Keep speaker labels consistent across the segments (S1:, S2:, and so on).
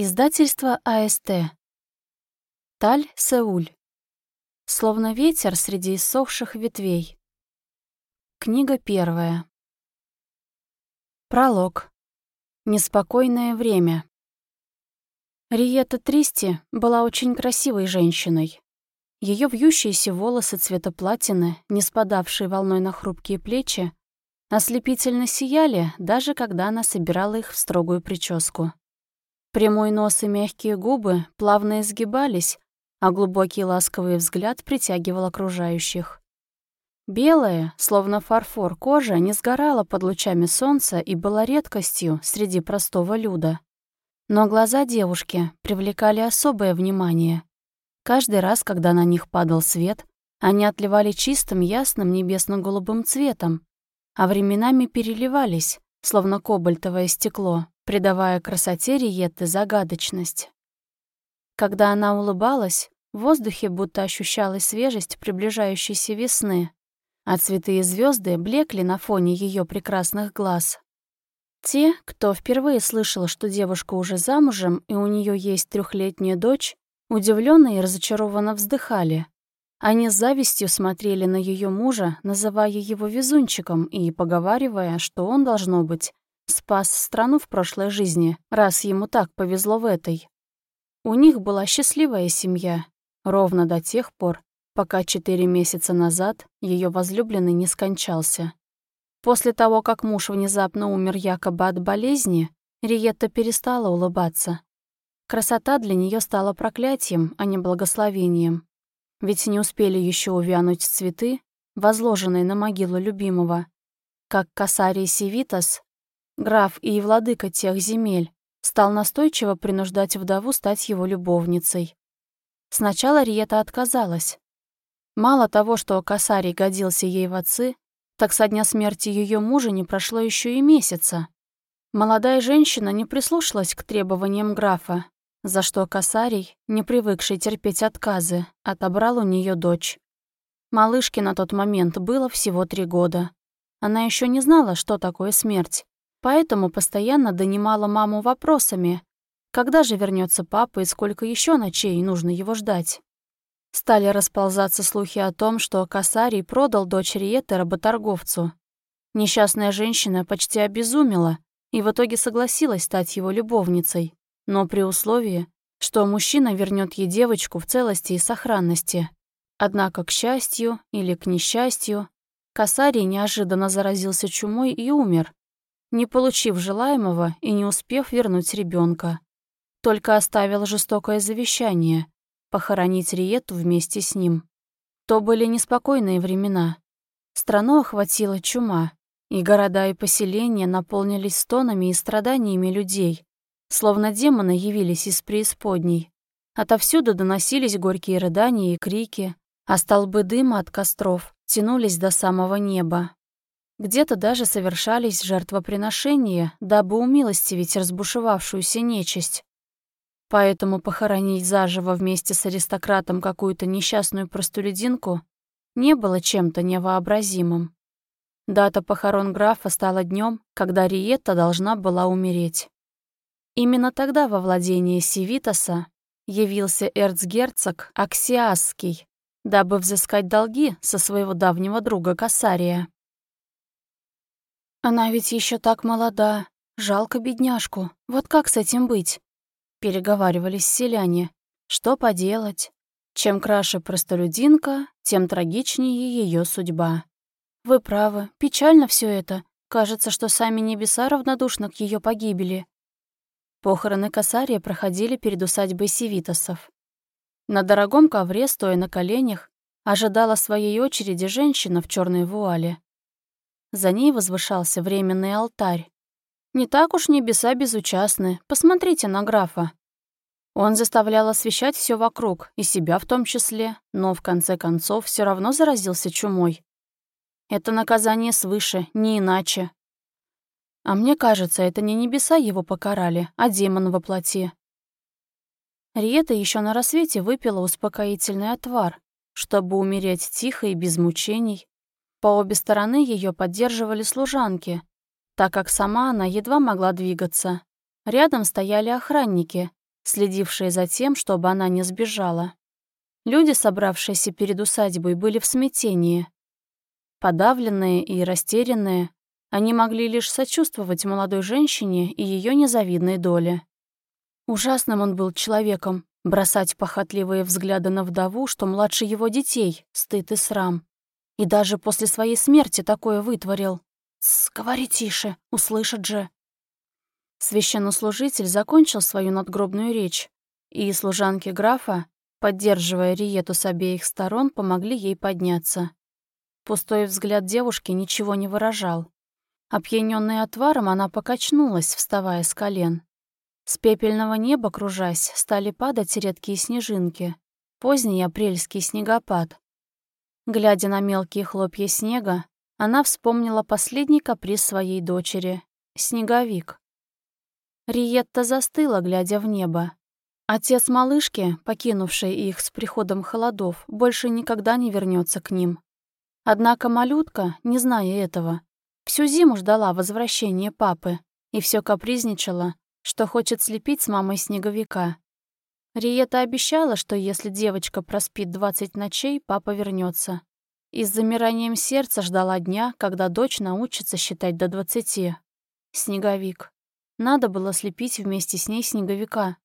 S1: Издательство АСТ. Таль, Сеуль. Словно ветер среди иссохших ветвей. Книга первая. Пролог. Неспокойное время. Риета Тристи была очень красивой женщиной. Ее вьющиеся волосы цвета платины, не спадавшие волной на хрупкие плечи, ослепительно сияли, даже когда она собирала их в строгую прическу. Прямой нос и мягкие губы плавно изгибались, а глубокий ласковый взгляд притягивал окружающих. Белая, словно фарфор, кожа не сгорала под лучами солнца и была редкостью среди простого люда. Но глаза девушки привлекали особое внимание. Каждый раз, когда на них падал свет, они отливали чистым, ясным небесно-голубым цветом, а временами переливались, словно кобальтовое стекло, придавая красоте Риетты загадочность. Когда она улыбалась, в воздухе будто ощущалась свежесть приближающейся весны, а цветы и звезды блекли на фоне ее прекрасных глаз. Те, кто впервые слышал, что девушка уже замужем и у нее есть трехлетняя дочь, удивленно и разочарованно вздыхали. Они с завистью смотрели на ее мужа, называя его везунчиком и поговаривая, что он, должно быть, Спас страну в прошлой жизни, раз ему так повезло в этой. У них была счастливая семья, ровно до тех пор, пока четыре месяца назад ее возлюбленный не скончался. После того, как муж внезапно умер якобы от болезни, Риетта перестала улыбаться. Красота для нее стала проклятием, а не благословением. Ведь не успели еще увянуть цветы, возложенные на могилу любимого, как Касарий Севитас граф и владыка тех земель, стал настойчиво принуждать вдову стать его любовницей. Сначала Риета отказалась. Мало того, что Касарий годился ей в отцы, так со дня смерти ее мужа не прошло еще и месяца. Молодая женщина не прислушалась к требованиям графа, за что Касарий, не привыкший терпеть отказы, отобрал у нее дочь. Малышке на тот момент было всего три года. Она еще не знала, что такое смерть, Поэтому постоянно донимала маму вопросами, когда же вернется папа и сколько еще ночей нужно его ждать. Стали расползаться слухи о том, что Касарий продал дочь Риеты работорговцу. Несчастная женщина почти обезумела и в итоге согласилась стать его любовницей, но при условии, что мужчина вернет ей девочку в целости и сохранности. Однако, к счастью или к несчастью, Касарий неожиданно заразился чумой и умер, не получив желаемого и не успев вернуть ребенка. Только оставил жестокое завещание — похоронить Риету вместе с ним. То были неспокойные времена. Страну охватила чума, и города и поселения наполнились стонами и страданиями людей, словно демоны явились из преисподней. Отовсюду доносились горькие рыдания и крики, а столбы дыма от костров тянулись до самого неба. Где-то даже совершались жертвоприношения, дабы умилостивить разбушевавшуюся нечисть. Поэтому похоронить заживо вместе с аристократом какую-то несчастную простолюдинку не было чем-то невообразимым. Дата похорон графа стала днем, когда Риетта должна была умереть. Именно тогда во владение Сивитаса явился эрцгерцог Аксиасский, дабы взыскать долги со своего давнего друга Касария. Она ведь еще так молода. Жалко бедняжку. Вот как с этим быть? Переговаривались селяне. Что поделать? Чем краше простолюдинка, тем трагичнее ее судьба. Вы правы, печально все это. Кажется, что сами небеса равнодушны к ее погибели. Похороны Касария проходили перед усадьбой Севитосов. На дорогом ковре, стоя на коленях, ожидала своей очереди женщина в черной вуале. За ней возвышался временный алтарь. Не так уж небеса безучастны, посмотрите на графа. Он заставлял освещать все вокруг, и себя в том числе, но в конце концов все равно заразился чумой. Это наказание свыше, не иначе. А мне кажется, это не небеса его покарали, а демон во плоти. Риета еще на рассвете выпила успокоительный отвар, чтобы умереть тихо и без мучений, по обе стороны ее поддерживали служанки, так как сама она едва могла двигаться. Рядом стояли охранники, следившие за тем, чтобы она не сбежала. Люди, собравшиеся перед усадьбой, были в смятении. Подавленные и растерянные, они могли лишь сочувствовать молодой женщине и ее незавидной доле. Ужасным он был человеком, бросать похотливые взгляды на вдову, что младше его детей, стыд и срам. И даже после своей смерти такое вытворил. «Тсс, тише, услышат же». Священнослужитель закончил свою надгробную речь, и служанки графа, поддерживая Риету с обеих сторон, помогли ей подняться. Пустой взгляд девушки ничего не выражал. Опьянённая отваром, она покачнулась, вставая с колен. С пепельного неба, кружась, стали падать редкие снежинки. Поздний апрельский снегопад. Глядя на мелкие хлопья снега, она вспомнила последний каприз своей дочери — снеговик. Риетта застыла, глядя в небо. Отец малышки, покинувший их с приходом холодов, больше никогда не вернется к ним. Однако малютка, не зная этого, всю зиму ждала возвращения папы и все капризничала, что хочет слепить с мамой снеговика. Риета обещала, что если девочка проспит 20 ночей, папа вернется. И с замиранием сердца ждала дня, когда дочь научится считать до 20. Снеговик. Надо было слепить вместе с ней снеговика.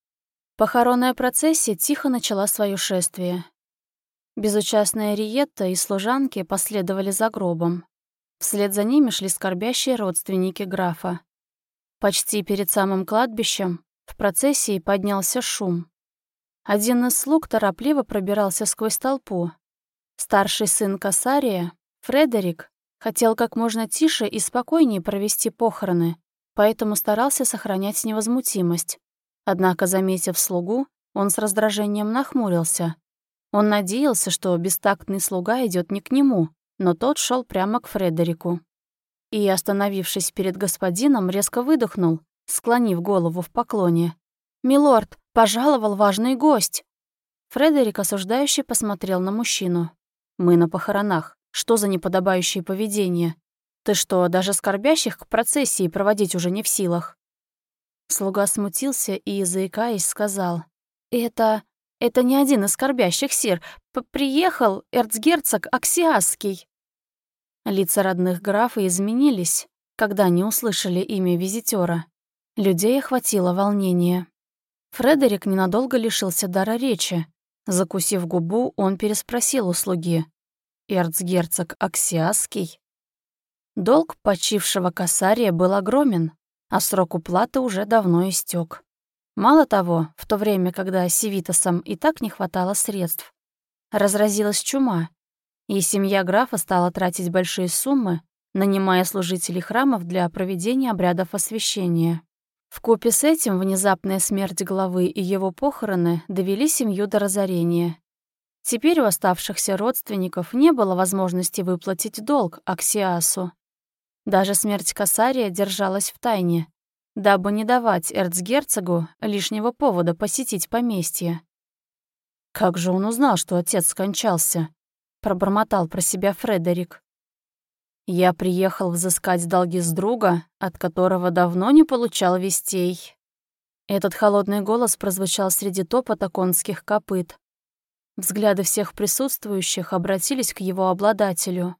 S1: Похоронная процессия тихо начала свое шествие. Безучастная Риетта и служанки последовали за гробом. Вслед за ними шли скорбящие родственники графа. Почти перед самым кладбищем в процессии поднялся шум. Один из слуг торопливо пробирался сквозь толпу. Старший сын Касария, Фредерик, хотел как можно тише и спокойнее провести похороны, поэтому старался сохранять невозмутимость. Однако, заметив слугу, он с раздражением нахмурился. Он надеялся, что бестактный слуга идет не к нему, но тот шел прямо к Фредерику и, остановившись перед господином, резко выдохнул, склонив голову в поклоне. «Милорд, пожаловал важный гость!» Фредерик осуждающе посмотрел на мужчину. «Мы на похоронах. Что за неподобающее поведение? Ты что, даже скорбящих к процессии проводить уже не в силах?» Слуга смутился и, заикаясь, сказал. «Это... это не один из скорбящих, сир. П Приехал эрцгерцог Аксиасский». Лица родных графа изменились, когда они услышали имя визитера. Людей охватило волнение. Фредерик ненадолго лишился дара речи. Закусив губу, он переспросил у слуги. «Эрцгерцог Аксиасский?» Долг почившего косария был огромен, а срок уплаты уже давно истек. Мало того, в то время, когда Севитосам и так не хватало средств, разразилась чума, и семья графа стала тратить большие суммы, нанимая служителей храмов для проведения обрядов освящения. Вкупе с этим внезапная смерть главы и его похороны довели семью до разорения. Теперь у оставшихся родственников не было возможности выплатить долг Аксиасу. Даже смерть Касария держалась в тайне, дабы не давать эрцгерцогу лишнего повода посетить поместье. Как же он узнал, что отец скончался? пробормотал про себя Фредерик. Я приехал взыскать долги с друга, от которого давно не получал вестей. Этот холодный голос прозвучал среди топота конских копыт. Взгляды всех присутствующих обратились к его обладателю.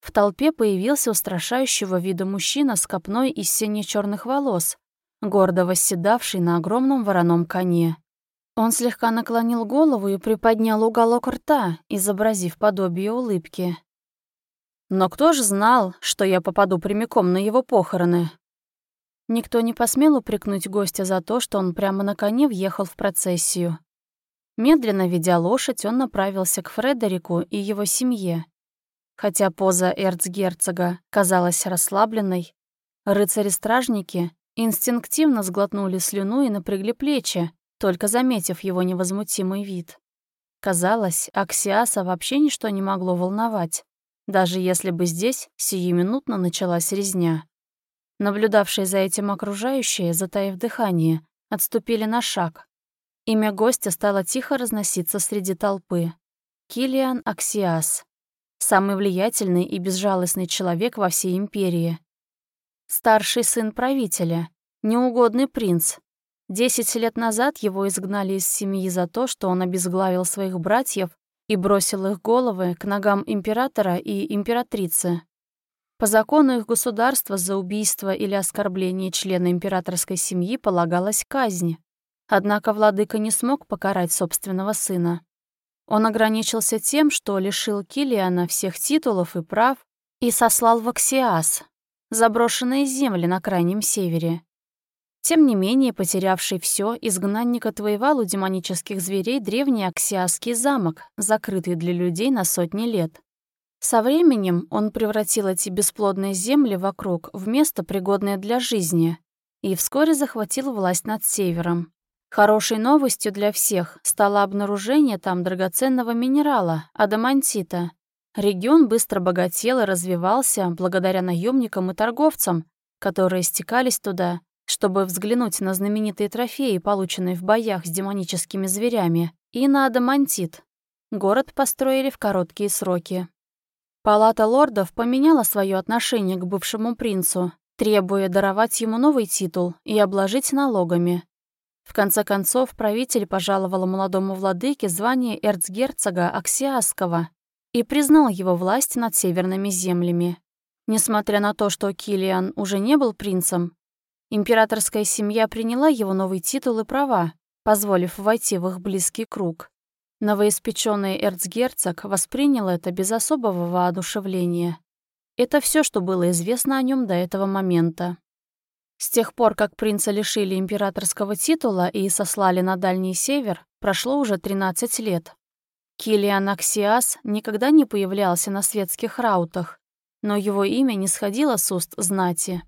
S1: В толпе появился устрашающего вида мужчина с копной из сине-черных волос, гордо восседавший на огромном вороном коне. Он слегка наклонил голову и приподнял уголок рта, изобразив подобие улыбки. «Но кто же знал, что я попаду прямиком на его похороны?» Никто не посмел упрекнуть гостя за то, что он прямо на коне въехал в процессию. Медленно ведя лошадь, он направился к Фредерику и его семье. Хотя поза эрцгерцога казалась расслабленной, рыцари-стражники инстинктивно сглотнули слюну и напрягли плечи, только заметив его невозмутимый вид. Казалось, Аксиаса вообще ничто не могло волновать, даже если бы здесь сиюминутно началась резня. Наблюдавшие за этим окружающие, затаив дыхание, отступили на шаг. Имя гостя стало тихо разноситься среди толпы. Килиан Аксиас. Самый влиятельный и безжалостный человек во всей империи. Старший сын правителя, неугодный принц, Десять лет назад его изгнали из семьи за то, что он обезглавил своих братьев и бросил их головы к ногам императора и императрицы. По закону их государства за убийство или оскорбление члена императорской семьи полагалась казнь. Однако владыка не смог покарать собственного сына. Он ограничился тем, что лишил Килиана всех титулов и прав и сослал в Аксиас, заброшенные земли на крайнем севере. Тем не менее, потерявший все, изгнанник отвоевал у демонических зверей древний Аксиасский замок, закрытый для людей на сотни лет. Со временем он превратил эти бесплодные земли вокруг в место, пригодное для жизни, и вскоре захватил власть над севером. Хорошей новостью для всех стало обнаружение там драгоценного минерала — адамантита. Регион быстро богател и развивался благодаря наемникам и торговцам, которые стекались туда, чтобы взглянуть на знаменитые трофеи, полученные в боях с демоническими зверями, и на адамантит. Город построили в короткие сроки. Палата лордов поменяла свое отношение к бывшему принцу, требуя даровать ему новый титул и обложить налогами. В конце концов, правитель пожаловал молодому владыке звание эрцгерцога Аксиасского и признал его власть над северными землями. Несмотря на то, что Килиан уже не был принцем, императорская семья приняла его новый титул и права, позволив войти в их близкий круг. Новоиспеченный эрцгерцог воспринял это без особого воодушевления. Это все, что было известно о нем до этого момента. С тех пор, как принца лишили императорского титула и сослали на Дальний Север, прошло уже 13 лет. Килиан Аксиас никогда не появлялся на светских раутах, но его имя не сходило с уст знати.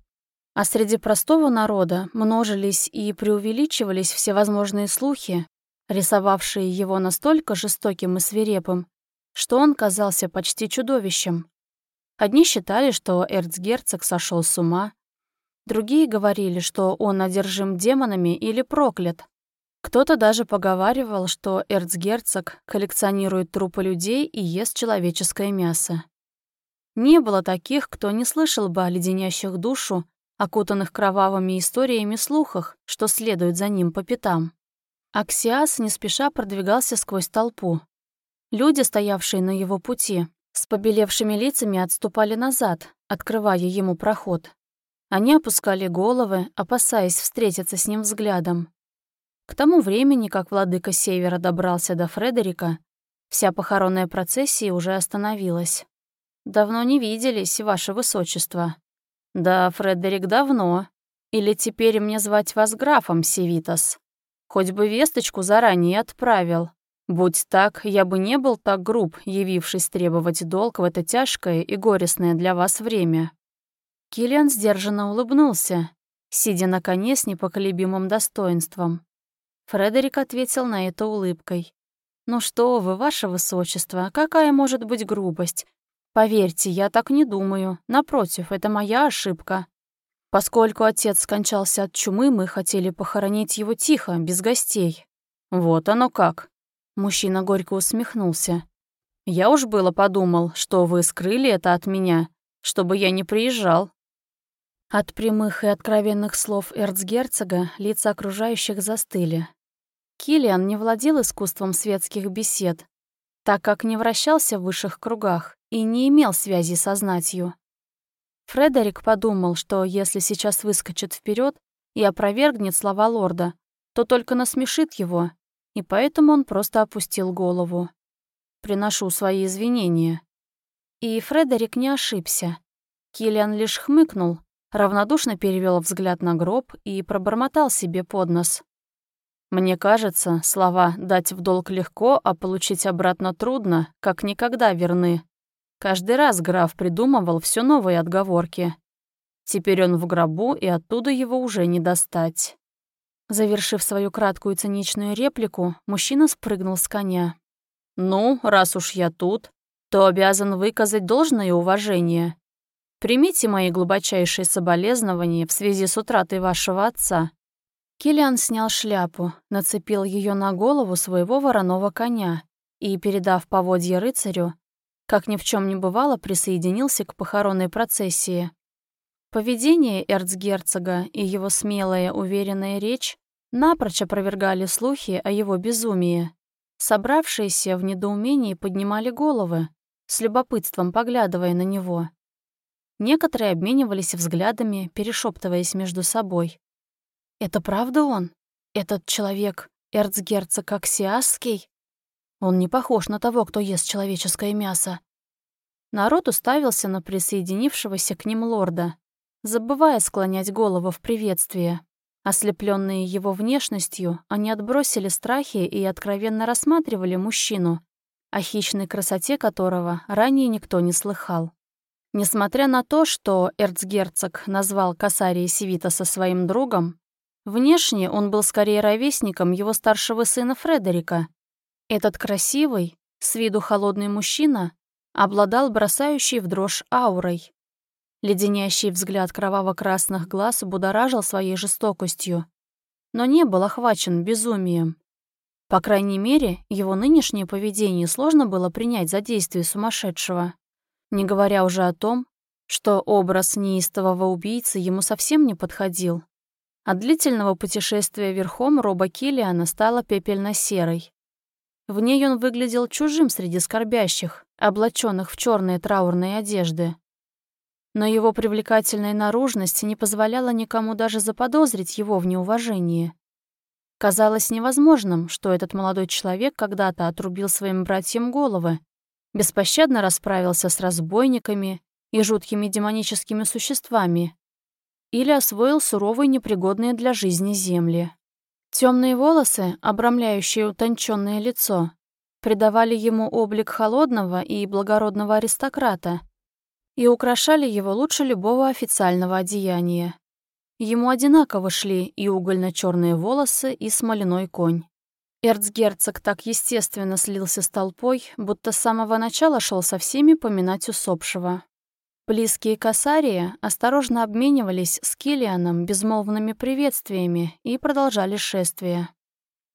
S1: А среди простого народа множились и преувеличивались всевозможные слухи, рисовавшие его настолько жестоким и свирепым, что он казался почти чудовищем. Одни считали, что эрцгерцог сошел с ума, Другие говорили, что он одержим демонами или проклят. Кто-то даже поговаривал, что эрцгерцог коллекционирует трупы людей и ест человеческое мясо. Не было таких, кто не слышал бы о леденящих душу, окутанных кровавыми историями слухах, что следует за ним по пятам. Аксиас не спеша продвигался сквозь толпу. Люди, стоявшие на его пути, с побелевшими лицами отступали назад, открывая ему проход. Они опускали головы, опасаясь встретиться с ним взглядом. К тому времени, как владыка Севера добрался до Фредерика, вся похоронная процессия уже остановилась. «Давно не виделись, ваше высочество». «Да, Фредерик, давно. Или теперь мне звать вас графом, Севитас? Хоть бы весточку заранее отправил. Будь так, я бы не был так груб, явившись требовать долг в это тяжкое и горестное для вас время». Киллиан сдержанно улыбнулся, сидя на коне с непоколебимым достоинством. Фредерик ответил на это улыбкой. «Ну что вы, ваше высочество, какая может быть грубость? Поверьте, я так не думаю. Напротив, это моя ошибка. Поскольку отец скончался от чумы, мы хотели похоронить его тихо, без гостей. Вот оно как. Мужчина горько усмехнулся. Я уж было подумал, что вы скрыли это от меня, чтобы я не приезжал. От прямых и откровенных слов эрцгерцога лица окружающих застыли. Килиан не владел искусством светских бесед, так как не вращался в высших кругах и не имел связи со знатью. Фредерик подумал, что если сейчас выскочит вперед и опровергнет слова лорда, то только насмешит его, и поэтому он просто опустил голову. «Приношу свои извинения». И Фредерик не ошибся. Килиан лишь хмыкнул, равнодушно перевел взгляд на гроб и пробормотал себе под нос. «Мне кажется, слова «дать в долг легко, а получить обратно трудно» как никогда верны. Каждый раз граф придумывал все новые отговорки. Теперь он в гробу, и оттуда его уже не достать». Завершив свою краткую циничную реплику, мужчина спрыгнул с коня. «Ну, раз уж я тут, то обязан выказать должное уважение. Примите мои глубочайшие соболезнования в связи с утратой вашего отца». Киллиан снял шляпу, нацепил ее на голову своего вороного коня и, передав поводье рыцарю, как ни в чем не бывало, присоединился к похоронной процессии. Поведение эрцгерцога и его смелая, уверенная речь напрочь опровергали слухи о его безумии. Собравшиеся в недоумении поднимали головы, с любопытством поглядывая на него. Некоторые обменивались взглядами, перешептываясь между собой. «Это правда он? Этот человек эрцгерцог Аксиасский? Он не похож на того, кто ест человеческое мясо». Народ уставился на присоединившегося к ним лорда, забывая склонять голову в приветствие. Ослепленные его внешностью, они отбросили страхи и откровенно рассматривали мужчину, о хищной красоте которого ранее никто не слыхал. Несмотря на то, что эрцгерцог назвал Касария Севитаса своим другом, внешне он был скорее ровесником его старшего сына Фредерика. Этот красивый, с виду холодный мужчина обладал бросающей в дрожь аурой, Леденящий взгляд кроваво-красных глаз будоражил своей жестокостью, но не был охвачен безумием. По крайней мере, его нынешнее поведение сложно было принять за действие сумасшедшего, не говоря уже о том, что образ неистового убийцы ему совсем не подходил. От длительного путешествия верхом роба Киллиана стала пепельно-серой. В ней он выглядел чужим среди скорбящих, облаченных в черные траурные одежды но его привлекательная наружность не позволяла никому даже заподозрить его в неуважении. Казалось невозможным, что этот молодой человек когда-то отрубил своим братьям головы, беспощадно расправился с разбойниками и жуткими демоническими существами или освоил суровые непригодные для жизни земли. Темные волосы, обрамляющие утонченное лицо, придавали ему облик холодного и благородного аристократа — и украшали его лучше любого официального одеяния. Ему одинаково шли и угольно черные волосы, и смоляной конь. Эрцгерцог так естественно слился с толпой, будто с самого начала шел со всеми поминать усопшего. Близкие косарии осторожно обменивались с Килианом безмолвными приветствиями и продолжали шествие.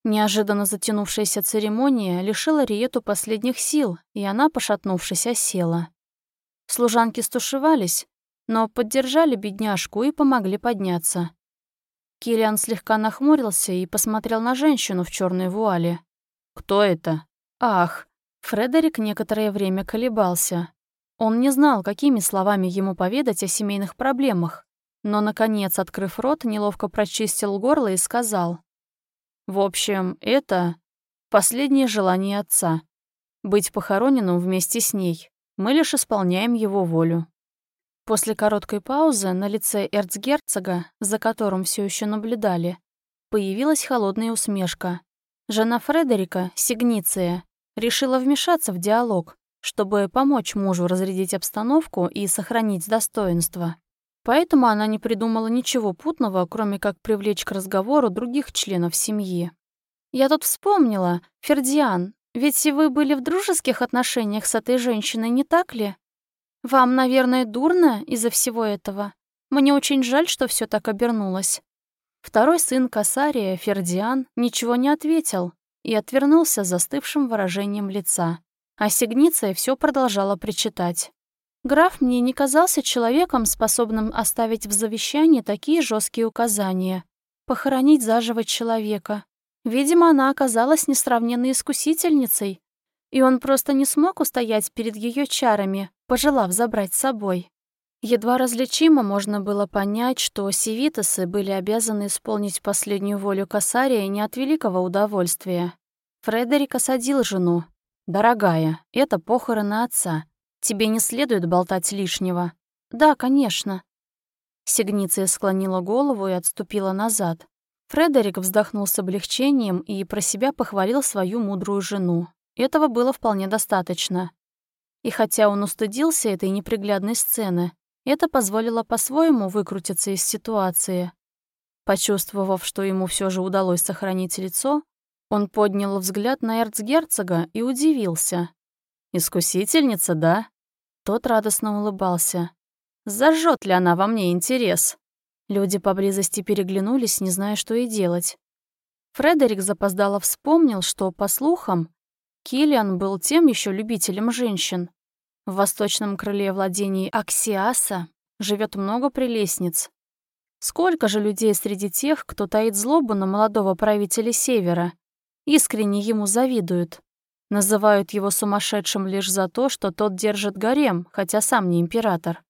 S1: Неожиданно затянувшаяся церемония лишила Риету последних сил, и она, пошатнувшись, осела. Служанки стушевались, но поддержали бедняжку и помогли подняться. Килиан слегка нахмурился и посмотрел на женщину в черной вуале. «Кто это?» «Ах!» Фредерик некоторое время колебался. Он не знал, какими словами ему поведать о семейных проблемах, но, наконец, открыв рот, неловко прочистил горло и сказал. «В общем, это последнее желание отца — быть похороненным вместе с ней. Мы лишь исполняем его волю. После короткой паузы на лице эрцгерцога, за которым все еще наблюдали, появилась холодная усмешка. Жена Фредерика, Сигниция, решила вмешаться в диалог, чтобы помочь мужу разрядить обстановку и сохранить достоинство. Поэтому она не придумала ничего путного, кроме как привлечь к разговору других членов семьи. «Я тут вспомнила, Фердиан, ведь вы были в дружеских отношениях с этой женщиной, не так ли? Вам, наверное, дурно из-за всего этого. Мне очень жаль, что все так обернулось». Второй сын Касария, Фердиан, ничего не ответил и отвернулся застывшим выражением лица. А Сигниция все продолжала причитать. Граф мне не казался человеком, способным оставить в завещании такие жесткие указания. Похоронить заживо человека, Видимо, она оказалась несравненной искусительницей, и он просто не смог устоять перед ее чарами, пожелав забрать с собой. Едва различимо можно было понять, что севитосы были обязаны исполнить последнюю волю Касария не от великого удовольствия. Фредерик осадил жену. «Дорогая, это похороны отца. Тебе не следует болтать лишнего». «Да, конечно». Сигниция склонила голову и отступила назад. Фредерик вздохнул с облегчением и про себя похвалил свою мудрую жену. Этого было вполне достаточно. И хотя он устыдился этой неприглядной сцены, это позволило по-своему выкрутиться из ситуации. Почувствовав, что ему все же удалось сохранить лицо, он поднял взгляд на эрцгерцога и удивился. «Искусительница, да?» Тот радостно улыбался. «Зажжет ли она во мне интерес?» Люди поблизости переглянулись, не зная, что и делать. Фредерик запоздало вспомнил, что, по слухам, Киллиан был тем еще любителем женщин. В восточном крыле владений Аксиаса живет много прелестниц. Сколько же людей среди тех, кто таит злобу на молодого правителя Севера, искренне ему завидуют, называют его сумасшедшим лишь за то, что тот держит гарем, хотя сам не император.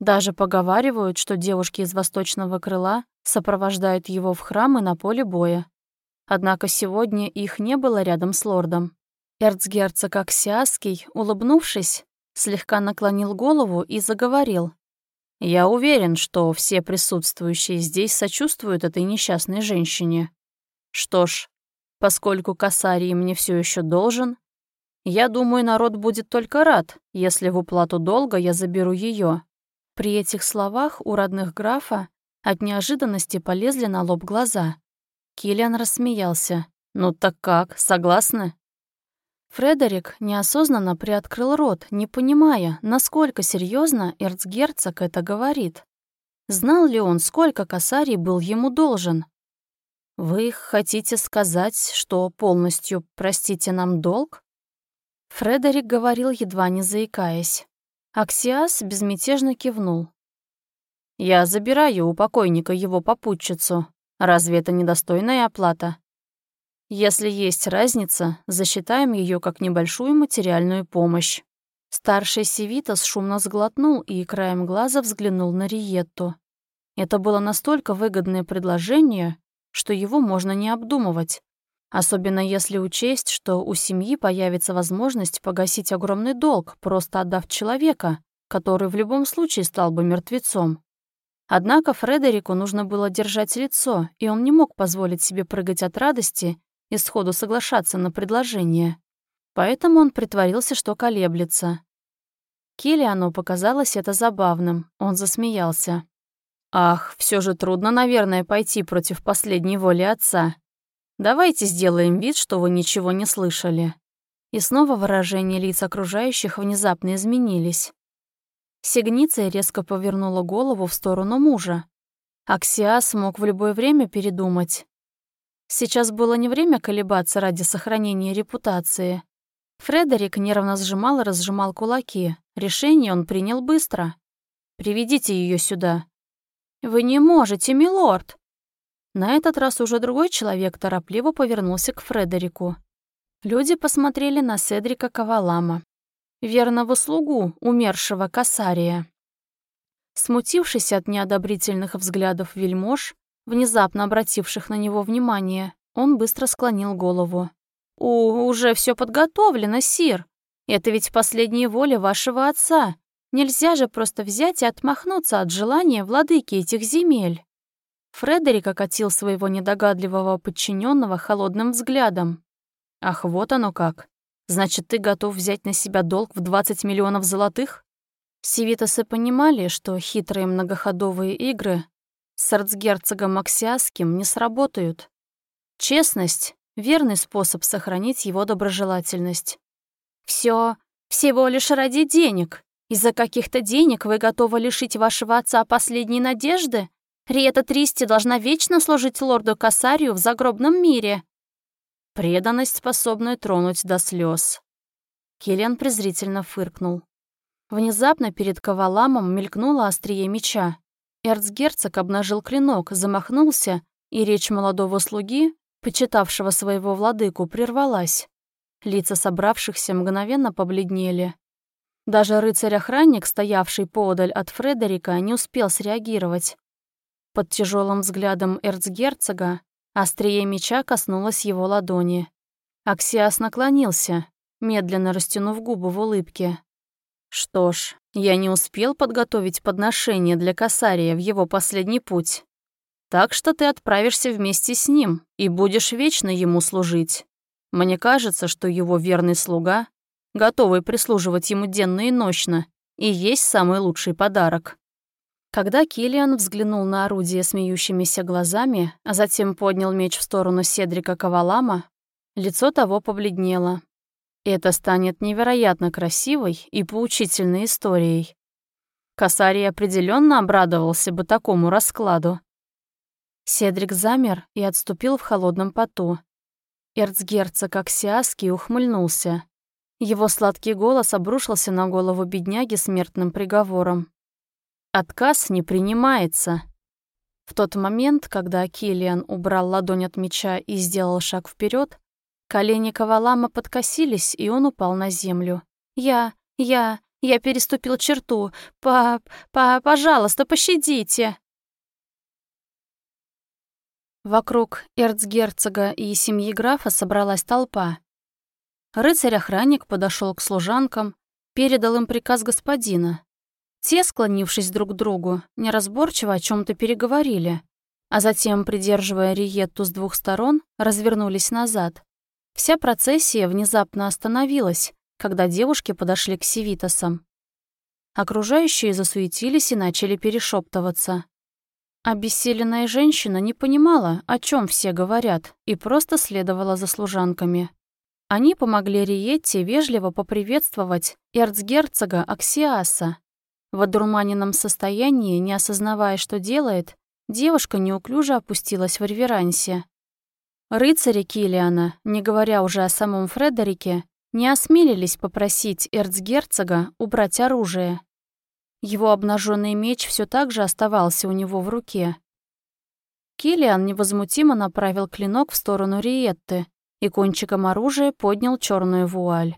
S1: Даже поговаривают, что девушки из восточного крыла сопровождают его в храм и на поле боя. Однако сегодня их не было рядом с лордом. Эрцгерцог Аксиаский, улыбнувшись, слегка наклонил голову и заговорил. «Я уверен, что все присутствующие здесь сочувствуют этой несчастной женщине. Что ж, поскольку Касарий мне все еще должен, я думаю, народ будет только рад, если в уплату долга я заберу ее. При этих словах у родных графа от неожиданности полезли на лоб глаза. Киллиан рассмеялся. «Ну так как, согласны?» Фредерик неосознанно приоткрыл рот, не понимая, насколько серьезно эрцгерцог это говорит. Знал ли он, сколько косарий был ему должен? «Вы хотите сказать, что полностью простите нам долг?» Фредерик говорил, едва не заикаясь. Аксиас безмятежно кивнул. «Я забираю у покойника его попутчицу. Разве это недостойная оплата? Если есть разница, засчитаем ее как небольшую материальную помощь». Старший Севитас шумно сглотнул и краем глаза взглянул на Риетту. Это было настолько выгодное предложение, что его можно не обдумывать. Особенно если учесть, что у семьи появится возможность погасить огромный долг, просто отдав человека, который в любом случае стал бы мертвецом. Однако Фредерику нужно было держать лицо, и он не мог позволить себе прыгать от радости и сходу соглашаться на предложение. Поэтому он притворился, что колеблется. Киллиану показалось это забавным, он засмеялся. «Ах, все же трудно, наверное, пойти против последней воли отца. Давайте сделаем вид, что вы ничего не слышали». И снова выражения лиц окружающих внезапно изменились. Сигниция резко повернула голову в сторону мужа. Аксиас мог в любое время передумать. Сейчас было не время колебаться ради сохранения репутации. Фредерик нервно сжимал и разжимал кулаки. Решение он принял быстро. «Приведите ее сюда». «Вы не можете, милорд!» На этот раз уже другой человек торопливо повернулся к Фредерику. Люди посмотрели на Седрика Кавалама, верного слугу умершего Касария. Смутившись от неодобрительных взглядов вельмож, внезапно обративших на него внимание, он быстро склонил голову. «У, уже все подготовлено, сир. Это ведь последняя воля вашего отца. Нельзя же просто взять и отмахнуться от желания владыки этих земель». Фредерик окатил своего недогадливого подчиненного холодным взглядом. «Ах, вот оно как. Значит, ты готов взять на себя долг в 20 миллионов золотых?» Сивитасы понимали, что хитрые многоходовые игры с арцгерцогом Максиасским не сработают. Честность — верный способ сохранить его доброжелательность. Все всего лишь ради денег. Из-за каких-то денег вы готовы лишить вашего отца последней надежды? Риета Тристи должна вечно служить лорду Касарию в загробном мире. Преданность, способная тронуть до слез. Киллиан презрительно фыркнул. Внезапно перед Каваламом мелькнуло острие меча. Эрцгерцог обнажил клинок, замахнулся, и речь молодого слуги, почитавшего своего владыку, прервалась. Лица собравшихся мгновенно побледнели. Даже рыцарь-охранник, стоявший поодаль от Фредерика, не успел среагировать. Под тяжелым взглядом эрцгерцога острие меча коснулось его ладони. Аксиас наклонился, медленно растянув губы в улыбке. «Что ж, я не успел подготовить подношение для Касария в его последний путь. Так что ты отправишься вместе с ним и будешь вечно ему служить. Мне кажется, что его верный слуга, готовый прислуживать ему денно и ночно, и есть самый лучший подарок». Когда Килиан взглянул на орудие смеющимися глазами, а затем поднял меч в сторону Седрика Кавалама, лицо того побледнело. Это станет невероятно красивой и поучительной историей. Касарий определенно обрадовался бы такому раскладу. Седрик замер и отступил в холодном поту. Эрцгерцог Аксиаский ухмыльнулся. Его сладкий голос обрушился на голову бедняги смертным приговором. Отказ не принимается. В тот момент, когда Килиан убрал ладонь от меча и сделал шаг вперед, колени Кавалама подкосились, и он упал на землю. «Я... я... я переступил черту. Па... па... пожалуйста, пощадите!» Вокруг эрцгерцога и семьи графа собралась толпа. Рыцарь-охранник подошел к служанкам, передал им приказ господина. Те, склонившись друг к другу, неразборчиво о чем то переговорили, а затем, придерживая Риетту с двух сторон, развернулись назад. Вся процессия внезапно остановилась, когда девушки подошли к Севитосам. Окружающие засуетились и начали перешептываться. Обессиленная женщина не понимала, о чем все говорят, и просто следовала за служанками. Они помогли Риетте вежливо поприветствовать эрцгерцога Аксиаса. В одурманенном состоянии, не осознавая, что делает, девушка неуклюже опустилась в реверансе. Рыцари Килиана, не говоря уже о самом Фредерике, не осмелились попросить эрцгерцога убрать оружие его обнаженный меч все так же оставался у него в руке. Килиан невозмутимо направил клинок в сторону Риетты и кончиком оружия поднял черную вуаль.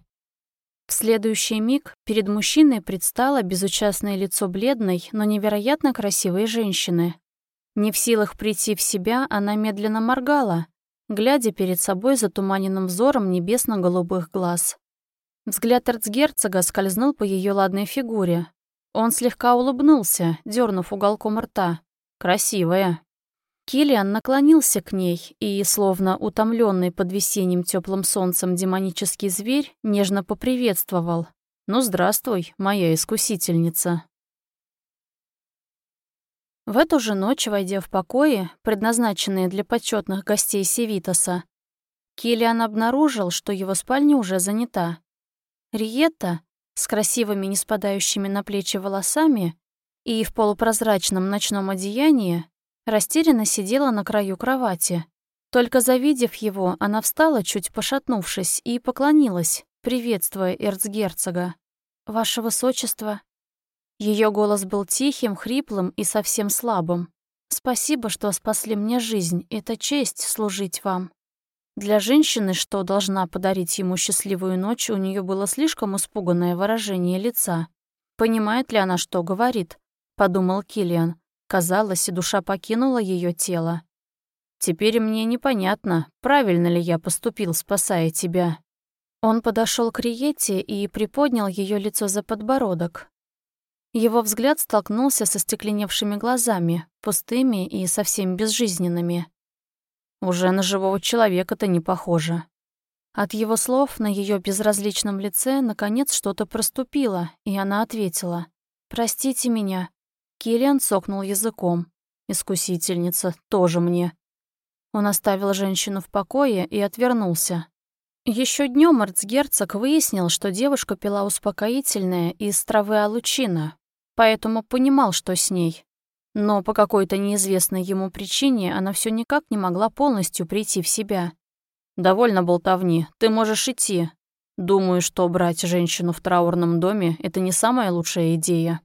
S1: В следующий миг перед мужчиной предстало безучастное лицо бледной, но невероятно красивой женщины. Не в силах прийти в себя, она медленно моргала, глядя перед собой затуманенным взором небесно-голубых глаз. Взгляд эрцгерцога скользнул по ее ладной фигуре, он слегка улыбнулся, дернув уголком рта. «Красивая». Килиан наклонился к ней и, словно утомленный под весенним теплым солнцем демонический зверь, нежно поприветствовал. «Ну, здравствуй, моя искусительница». В эту же ночь, войдя в покои, предназначенные для почетных гостей Севитоса, Килиан обнаружил, что его спальня уже занята. Риетта, с красивыми не спадающими на плечи волосами и в полупрозрачном ночном одеянии, растерянно сидела на краю кровати. Только завидев его, она встала, чуть пошатнувшись, и поклонилась, приветствуя эрцгерцога. «Ваше высочество». Ее голос был тихим, хриплым и совсем слабым. «Спасибо, что спасли мне жизнь. Это честь служить вам». Для женщины, что должна подарить ему счастливую ночь, у нее было слишком испуганное выражение лица. «Понимает ли она, что говорит?» — подумал Килиан. Казалось, душа покинула ее тело. «Теперь мне непонятно, правильно ли я поступил, спасая тебя». Он подошел к Риете и приподнял ее лицо за подбородок. Его взгляд столкнулся со стекленевшими глазами, пустыми и совсем безжизненными. Уже на живого человека-то не похоже. От его слов на ее безразличном лице наконец что-то проступило, и она ответила. «Простите меня». Киллиан сокнул языком. «Искусительница, тоже мне». Он оставил женщину в покое и отвернулся. Еще днем арцгерцог выяснил, что девушка пила успокоительное из травы алучина, поэтому понимал, что с ней. Но по какой-то неизвестной ему причине она все никак не могла полностью прийти в себя. «Довольно болтовни, ты можешь идти. Думаю, что брать женщину в траурном доме — это не самая лучшая идея».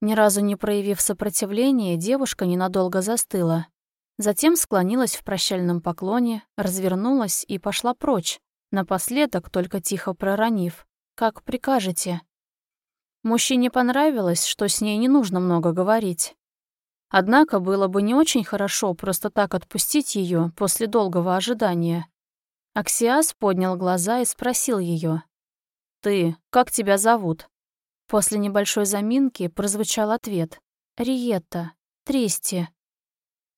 S1: Ни разу не проявив сопротивления, девушка ненадолго застыла. Затем склонилась в прощальном поклоне, развернулась и пошла прочь, напоследок только тихо проронив. «Как прикажете». Мужчине понравилось, что с ней не нужно много говорить. Однако было бы не очень хорошо просто так отпустить ее после долгого ожидания. Аксиас поднял глаза и спросил ее: «Ты, как тебя зовут?» После небольшой заминки прозвучал ответ. «Риетта. Тристи».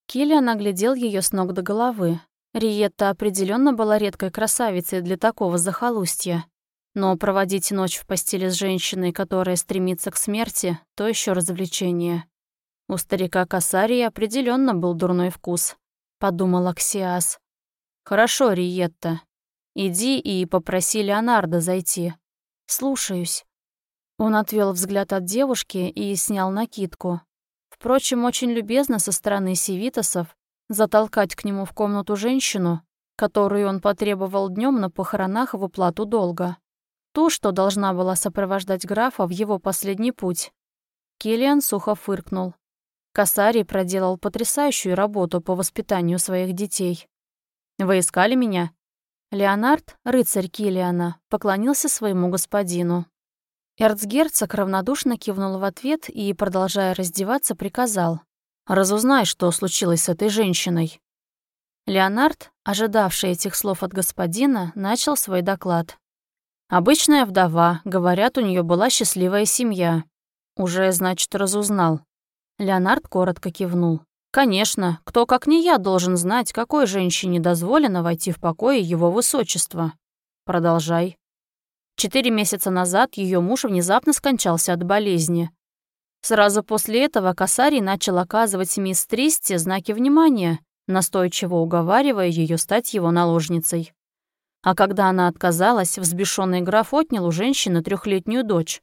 S1: Киллиан оглядел ее с ног до головы. Риетта определенно была редкой красавицей для такого захолустья. Но проводить ночь в постели с женщиной, которая стремится к смерти, то еще развлечение. У старика Касария определенно был дурной вкус, подумал Аксиас. Хорошо, Риетта. Иди и попроси Леонардо зайти. Слушаюсь. Он отвел взгляд от девушки и снял накидку. Впрочем, очень любезно со стороны севитосов затолкать к нему в комнату женщину, которую он потребовал днем на похоронах в уплату долга. Ту, что должна была сопровождать графа в его последний путь. Киллиан сухо фыркнул. Касари проделал потрясающую работу по воспитанию своих детей. «Вы искали меня?» Леонард, рыцарь Килиана, поклонился своему господину. Эрцгерцог равнодушно кивнул в ответ и, продолжая раздеваться, приказал. «Разузнай, что случилось с этой женщиной». Леонард, ожидавший этих слов от господина, начал свой доклад. «Обычная вдова, говорят, у нее была счастливая семья. Уже, значит, разузнал. Леонард коротко кивнул. «Конечно, кто, как не я, должен знать, какой женщине дозволено войти в покое его высочества. Продолжай». Четыре месяца назад ее муж внезапно скончался от болезни. Сразу после этого Касарий начал оказывать мисс Тристи знаки внимания, настойчиво уговаривая ее стать его наложницей. А когда она отказалась, взбешенный граф отнял у женщины трехлетнюю дочь.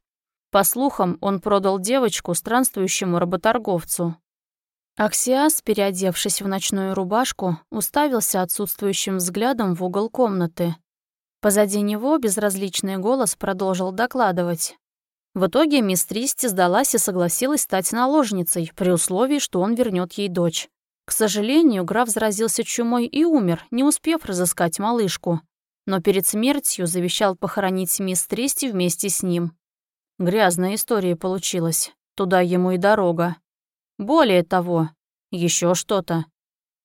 S1: По слухам, он продал девочку странствующему работорговцу. Аксиас, переодевшись в ночную рубашку, уставился отсутствующим взглядом в угол комнаты. Позади него безразличный голос продолжил докладывать. В итоге мисс Тристи сдалась и согласилась стать наложницей, при условии, что он вернет ей дочь. К сожалению, граф заразился чумой и умер, не успев разыскать малышку. Но перед смертью завещал похоронить мисс Тристи вместе с ним. Грязная история получилась. Туда ему и дорога. Более того, еще что-то.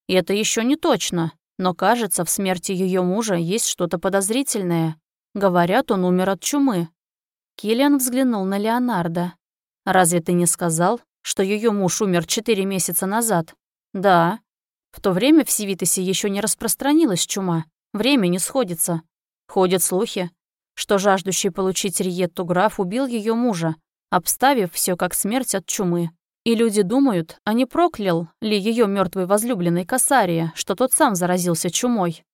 S1: И это еще не точно, но кажется, в смерти ее мужа есть что-то подозрительное. Говорят, он умер от чумы. Киллиан взглянул на Леонардо. «Разве ты не сказал, что ее муж умер четыре месяца назад?» «Да. В то время в Севитосе еще не распространилась чума. Время не сходится. Ходят слухи, что жаждущий получить Риетту граф убил ее мужа, обставив все как смерть от чумы. И люди думают, а не проклял ли ее мертвый возлюбленный Касария, что тот сам заразился чумой.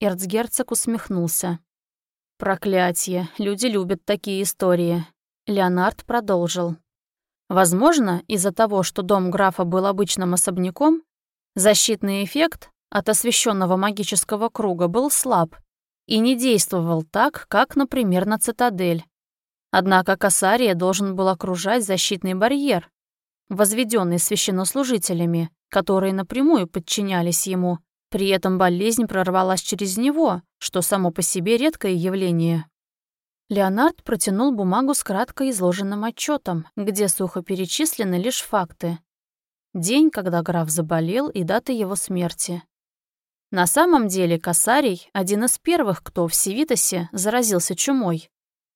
S1: Эрцгерцог усмехнулся. Проклятие, люди любят такие истории. Леонард продолжил. Возможно, из-за того, что дом графа был обычным особняком, защитный эффект от освещенного магического круга был слаб, и не действовал так, как, например, на цитадель. Однако Касария должен был окружать защитный барьер, возведенный священнослужителями, которые напрямую подчинялись ему. При этом болезнь прорвалась через него, что само по себе редкое явление. Леонард протянул бумагу с кратко изложенным отчетом, где сухо перечислены лишь факты. День, когда граф заболел, и дата его смерти. На самом деле Касарий — один из первых, кто в Севитосе заразился чумой.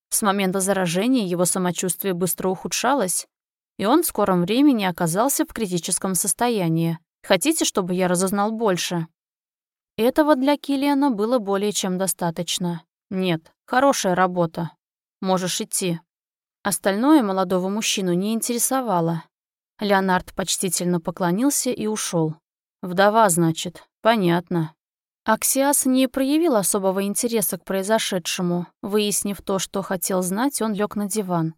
S1: С момента заражения его самочувствие быстро ухудшалось, и он в скором времени оказался в критическом состоянии. Хотите, чтобы я разузнал больше? Этого для Килиана было более чем достаточно. Нет, хорошая работа. Можешь идти. Остальное молодого мужчину не интересовало. Леонард почтительно поклонился и ушел. Вдова, значит. Понятно. Аксиас не проявил особого интереса к произошедшему. Выяснив то, что хотел знать, он лег на диван.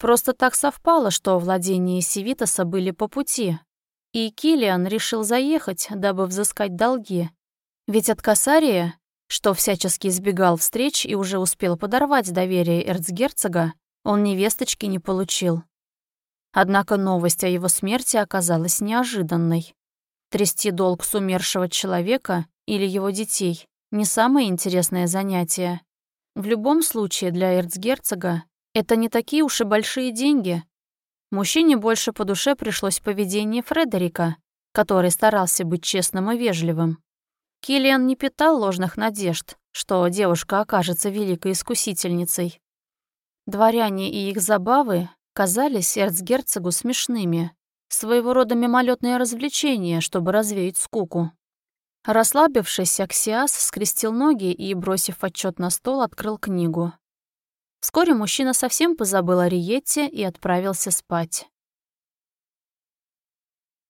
S1: Просто так совпало, что владения Севитоса были по пути, и Килиан решил заехать, дабы взыскать долги. Ведь от Касария, что всячески избегал встреч и уже успел подорвать доверие эрцгерцога, он невесточки не получил. Однако новость о его смерти оказалась неожиданной. Трясти долг с умершего человека или его детей — не самое интересное занятие. В любом случае для эрцгерцога это не такие уж и большие деньги. Мужчине больше по душе пришлось поведение Фредерика, который старался быть честным и вежливым. Киллиан не питал ложных надежд, что девушка окажется великой искусительницей. Дворяне и их забавы казались эрцгерцогу смешными своего рода мимолетное развлечение, чтобы развеять скуку. Расслабившись, Аксиас скрестил ноги и, бросив отчет на стол, открыл книгу. Вскоре мужчина совсем позабыл о Риетте и отправился спать.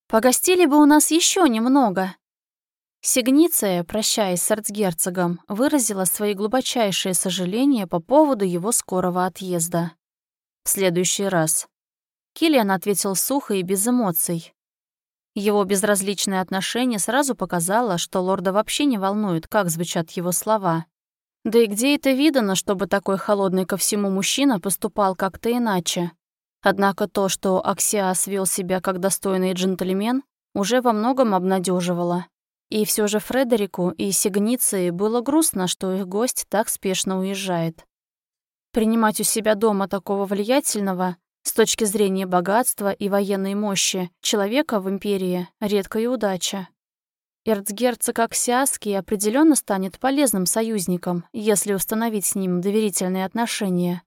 S1: «Погостили бы у нас еще немного!» Сигниция, прощаясь с арцгерцогом, выразила свои глубочайшие сожаления по поводу его скорого отъезда. «В следующий раз», Киллиан ответил сухо и без эмоций. Его безразличное отношение сразу показало, что лорда вообще не волнует, как звучат его слова. Да и где это видано, чтобы такой холодный ко всему мужчина поступал как-то иначе? Однако то, что Аксиас вел себя как достойный джентльмен, уже во многом обнадеживало. И все же Фредерику и Сигниции было грустно, что их гость так спешно уезжает. Принимать у себя дома такого влиятельного, с точки зрения богатства и военной мощи, человека в империи — редкая удача. Эрцгерцог Аксиаский определенно станет полезным союзником, если установить с ним доверительные отношения.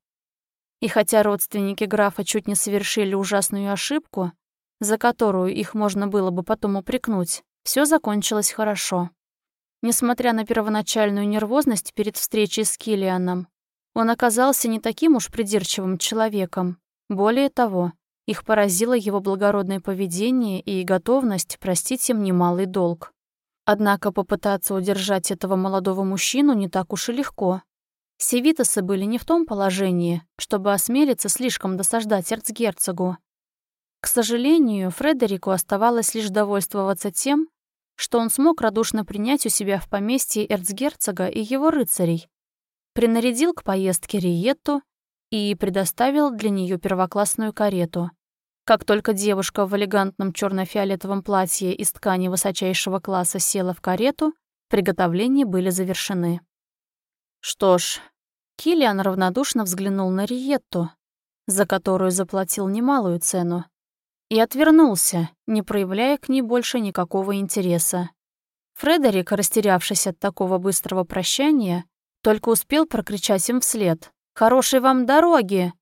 S1: И хотя родственники графа чуть не совершили ужасную ошибку, за которую их можно было бы потом упрекнуть, все закончилось хорошо. Несмотря на первоначальную нервозность перед встречей с Килианом, он оказался не таким уж придирчивым человеком. Более того, их поразило его благородное поведение и готовность простить им немалый долг. Однако попытаться удержать этого молодого мужчину не так уж и легко. Севитосы были не в том положении, чтобы осмелиться слишком досаждать эрцгерцогу. К сожалению, Фредерику оставалось лишь довольствоваться тем, что он смог радушно принять у себя в поместье эрцгерцога и его рыцарей, принарядил к поездке Риетту и предоставил для нее первоклассную карету. Как только девушка в элегантном черно-фиолетовом платье из ткани высочайшего класса села в карету, приготовления были завершены. Что ж, Килиан равнодушно взглянул на Риетту, за которую заплатил немалую цену, и отвернулся, не проявляя к ней больше никакого интереса. Фредерик, растерявшись от такого быстрого прощания, только успел прокричать им вслед «Хорошей вам дороги!».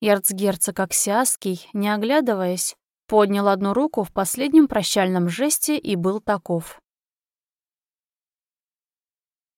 S1: Ярцгерцог Аксиаский, не оглядываясь, поднял одну руку в последнем прощальном жесте и был таков.